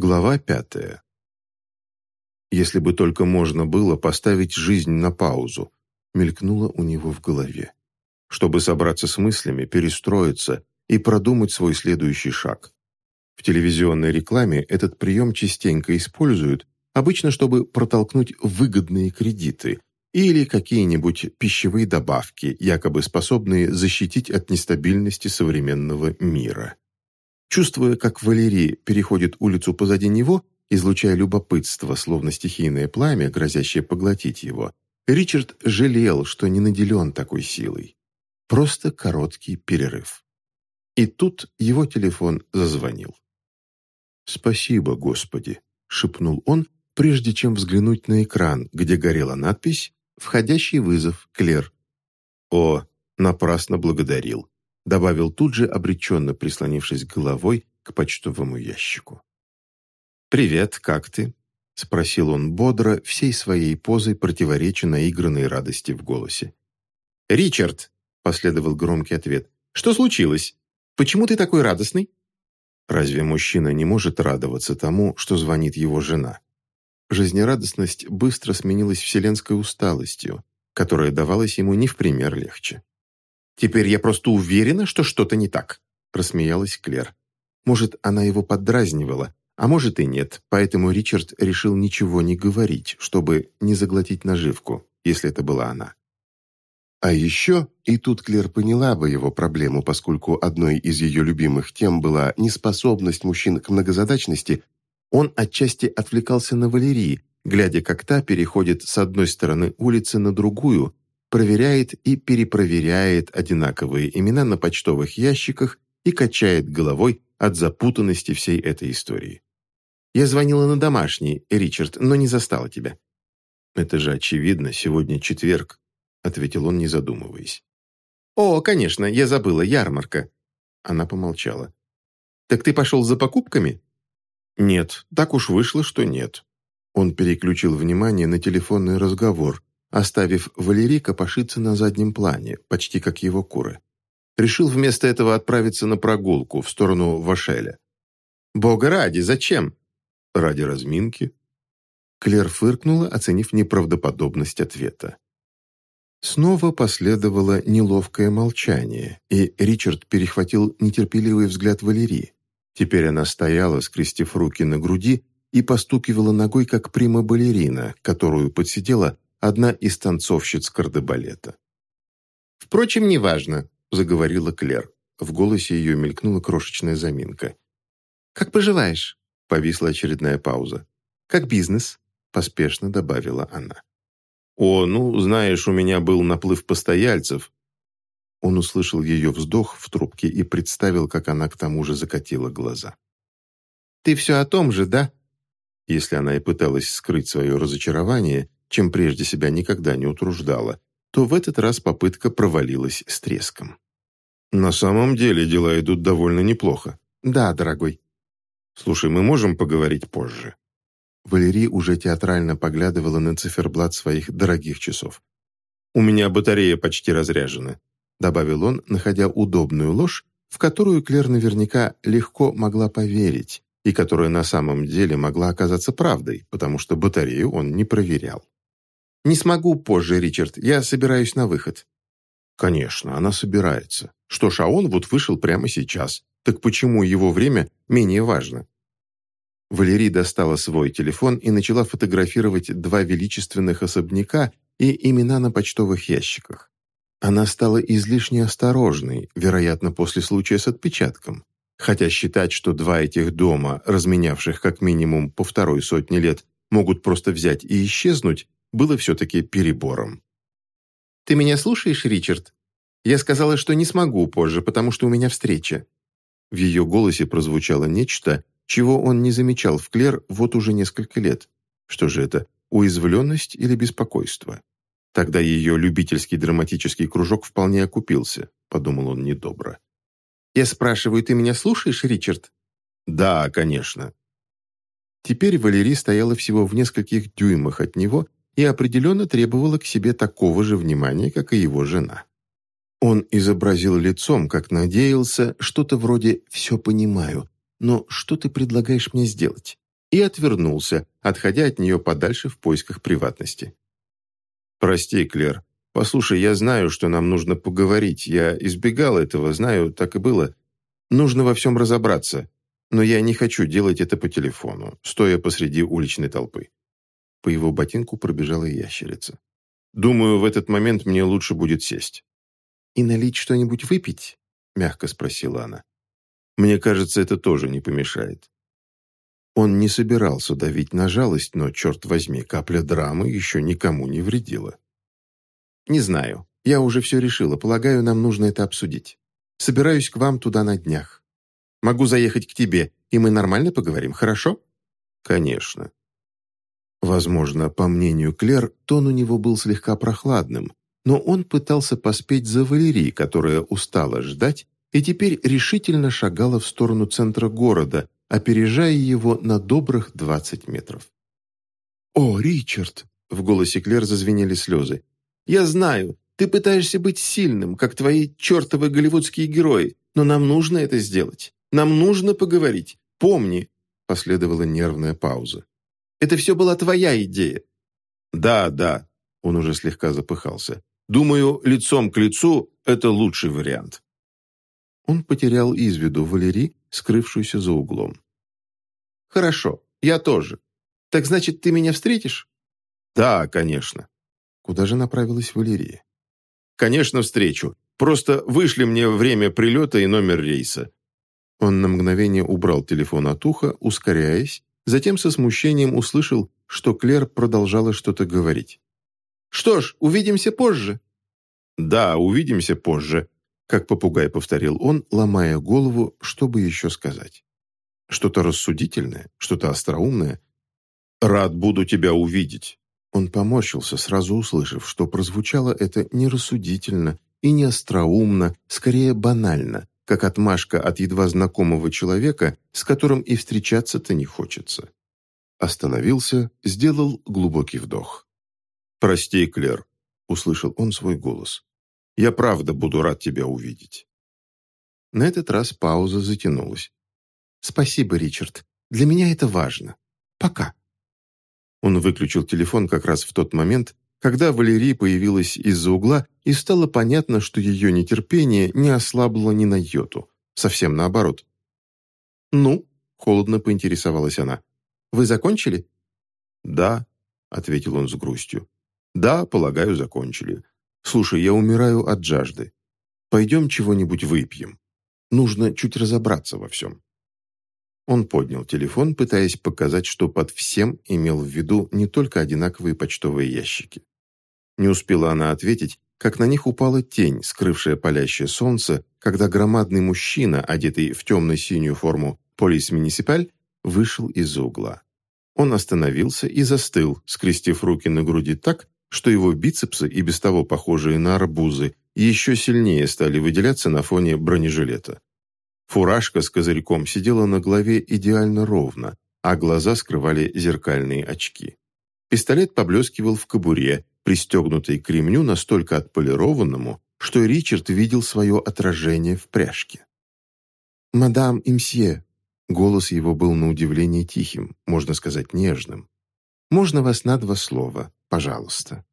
Глава пятая. Если бы только можно было поставить жизнь на паузу, мелькнуло у него в голове. Чтобы собраться с мыслями, перестроиться и продумать свой следующий шаг. В телевизионной рекламе этот прием частенько используют, обычно чтобы протолкнуть выгодные кредиты или какие-нибудь пищевые добавки, якобы способные защитить от нестабильности современного мира. Чувствуя, как Валерий переходит улицу позади него, излучая любопытство, словно стихийное пламя, грозящее поглотить его, Ричард жалел, что не наделен такой силой. Просто короткий перерыв. И тут его телефон зазвонил. «Спасибо, Господи!» — шепнул он, прежде чем взглянуть на экран, где горела надпись «Входящий вызов, Клер». «О, напрасно благодарил добавил тут же, обреченно прислонившись головой к почтовому ящику. «Привет, как ты?» — спросил он бодро, всей своей позой противоречия наигранной радости в голосе. «Ричард!» — последовал громкий ответ. «Что случилось? Почему ты такой радостный?» Разве мужчина не может радоваться тому, что звонит его жена? Жизнерадостность быстро сменилась вселенской усталостью, которая давалась ему не в пример легче. «Теперь я просто уверена, что что-то не так», – рассмеялась Клер. Может, она его поддразнивала, а может и нет, поэтому Ричард решил ничего не говорить, чтобы не заглотить наживку, если это была она. А еще, и тут Клер поняла бы его проблему, поскольку одной из ее любимых тем была неспособность мужчин к многозадачности, он отчасти отвлекался на Валерии, глядя, как та переходит с одной стороны улицы на другую, проверяет и перепроверяет одинаковые имена на почтовых ящиках и качает головой от запутанности всей этой истории. «Я звонила на домашний, Ричард, но не застала тебя». «Это же очевидно, сегодня четверг», — ответил он, не задумываясь. «О, конечно, я забыла, ярмарка». Она помолчала. «Так ты пошел за покупками?» «Нет, так уж вышло, что нет». Он переключил внимание на телефонный разговор, оставив Валерий копошиться на заднем плане, почти как его куры. Решил вместо этого отправиться на прогулку в сторону Вашеля. «Бога ради, зачем?» «Ради разминки». Клер фыркнула, оценив неправдоподобность ответа. Снова последовало неловкое молчание, и Ричард перехватил нетерпеливый взгляд Валерии. Теперь она стояла, скрестив руки на груди, и постукивала ногой, как прима-балерина, которую подсидела одна из танцовщиц кардебалета. «Впрочем, неважно», — заговорила Клер. В голосе ее мелькнула крошечная заминка. «Как поживаешь?» — повисла очередная пауза. «Как бизнес?» — поспешно добавила она. «О, ну, знаешь, у меня был наплыв постояльцев». Он услышал ее вздох в трубке и представил, как она к тому же закатила глаза. «Ты все о том же, да?» Если она и пыталась скрыть свое разочарование, чем прежде себя никогда не утруждала, то в этот раз попытка провалилась с треском. «На самом деле дела идут довольно неплохо». «Да, дорогой». «Слушай, мы можем поговорить позже?» Валерий уже театрально поглядывала на циферблат своих дорогих часов. «У меня батарея почти разряжена», — добавил он, находя удобную ложь, в которую Клер наверняка легко могла поверить, и которая на самом деле могла оказаться правдой, потому что батарею он не проверял. «Не смогу позже, Ричард. Я собираюсь на выход». «Конечно, она собирается. Что ж, а он вот вышел прямо сейчас. Так почему его время менее важно?» Валерий достала свой телефон и начала фотографировать два величественных особняка и имена на почтовых ящиках. Она стала излишне осторожной, вероятно, после случая с отпечатком. Хотя считать, что два этих дома, разменявших как минимум по второй сотне лет, могут просто взять и исчезнуть, было все-таки перебором. «Ты меня слушаешь, Ричард? Я сказала, что не смогу позже, потому что у меня встреча». В ее голосе прозвучало нечто, чего он не замечал в Клер вот уже несколько лет. Что же это, уязвленность или беспокойство? Тогда ее любительский драматический кружок вполне окупился, подумал он недобро. «Я спрашиваю, ты меня слушаешь, Ричард?» «Да, конечно». Теперь Валерий стояла всего в нескольких дюймах от него и определенно требовала к себе такого же внимания, как и его жена. Он изобразил лицом, как надеялся, что-то вроде «все понимаю», но что ты предлагаешь мне сделать? и отвернулся, отходя от нее подальше в поисках приватности. «Прости, Клер. Послушай, я знаю, что нам нужно поговорить. Я избегал этого, знаю, так и было. Нужно во всем разобраться. Но я не хочу делать это по телефону, стоя посреди уличной толпы». По его ботинку пробежала ящерица. «Думаю, в этот момент мне лучше будет сесть». «И налить что-нибудь выпить?» – мягко спросила она. «Мне кажется, это тоже не помешает». Он не собирался давить на жалость, но, черт возьми, капля драмы еще никому не вредила. «Не знаю. Я уже все решила. Полагаю, нам нужно это обсудить. Собираюсь к вам туда на днях. Могу заехать к тебе, и мы нормально поговорим, хорошо?» «Конечно». Возможно, по мнению Клер, тон у него был слегка прохладным, но он пытался поспеть за Валерий, которая устала ждать и теперь решительно шагала в сторону центра города, опережая его на добрых двадцать метров. «О, Ричард!» — в голосе Клер зазвенели слезы. «Я знаю, ты пытаешься быть сильным, как твои чертовы голливудские герои, но нам нужно это сделать. Нам нужно поговорить. Помни!» — последовала нервная пауза. «Это все была твоя идея». «Да, да», — он уже слегка запыхался. «Думаю, лицом к лицу это лучший вариант». Он потерял из виду Валерий, скрывшуюся за углом. «Хорошо, я тоже. Так значит, ты меня встретишь?» «Да, конечно». Куда же направилась Валерия? «Конечно, встречу. Просто вышли мне время прилета и номер рейса». Он на мгновение убрал телефон от уха, ускоряясь, затем со смущением услышал, что Клер продолжала что-то говорить. «Что ж, увидимся позже». «Да, увидимся позже», как попугай повторил он, ломая голову, чтобы еще сказать. Что-то рассудительное, что-то остроумное. «Рад буду тебя увидеть». Он поморщился, сразу услышав, что прозвучало это нерассудительно и не остроумно, скорее банально, как отмашка от едва знакомого человека, с которым и встречаться-то не хочется. Остановился, сделал глубокий вдох. «Прости, Клер», — услышал он свой голос. Я правда буду рад тебя увидеть». На этот раз пауза затянулась. «Спасибо, Ричард. Для меня это важно. Пока». Он выключил телефон как раз в тот момент, когда Валерия появилась из-за угла, и стало понятно, что ее нетерпение не ослабло ни на йоту. Совсем наоборот. «Ну?» — холодно поинтересовалась она. «Вы закончили?» «Да», — ответил он с грустью. «Да, полагаю, закончили. «Слушай, я умираю от жажды. Пойдем чего-нибудь выпьем. Нужно чуть разобраться во всем». Он поднял телефон, пытаясь показать, что под всем имел в виду не только одинаковые почтовые ящики. Не успела она ответить, как на них упала тень, скрывшая палящее солнце, когда громадный мужчина, одетый в темно-синюю форму полис муниципаль, вышел из-за угла. Он остановился и застыл, скрестив руки на груди так, что его бицепсы, и без того похожие на арбузы, еще сильнее стали выделяться на фоне бронежилета. Фуражка с козырьком сидела на голове идеально ровно, а глаза скрывали зеркальные очки. Пистолет поблескивал в кобуре, пристегнутый к ремню настолько отполированному, что Ричард видел свое отражение в пряжке. «Мадам Имсье», голос его был на удивление тихим, можно сказать нежным, «можно вас на два слова?» Пожалуйста».